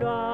God.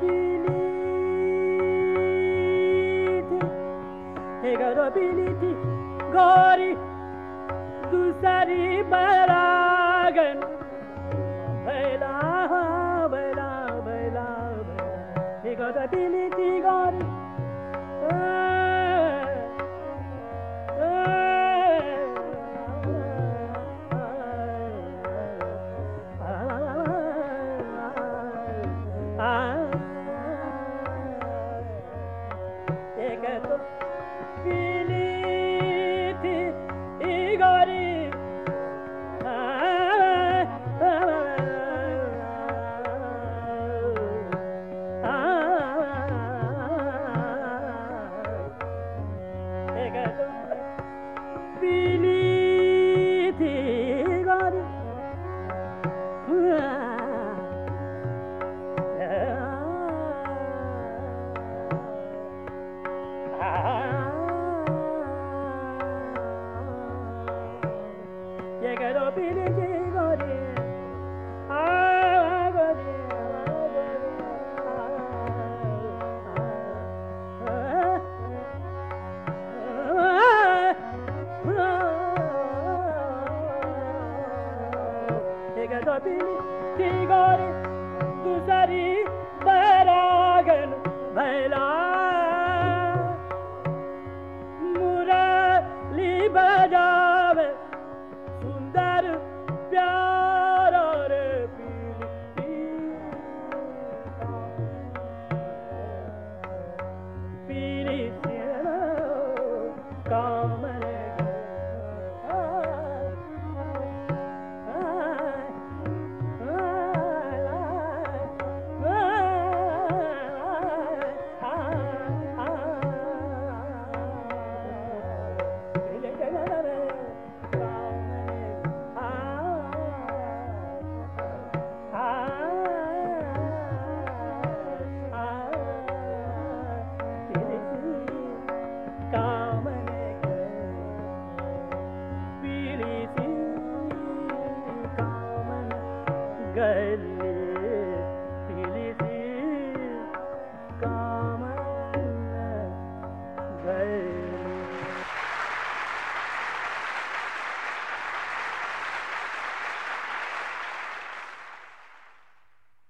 biliti e gara biliti gori du sari baragan bela bela bela bela e gara biliti gori. Billy. Tigori, Duzari, Beragan, Bela. गले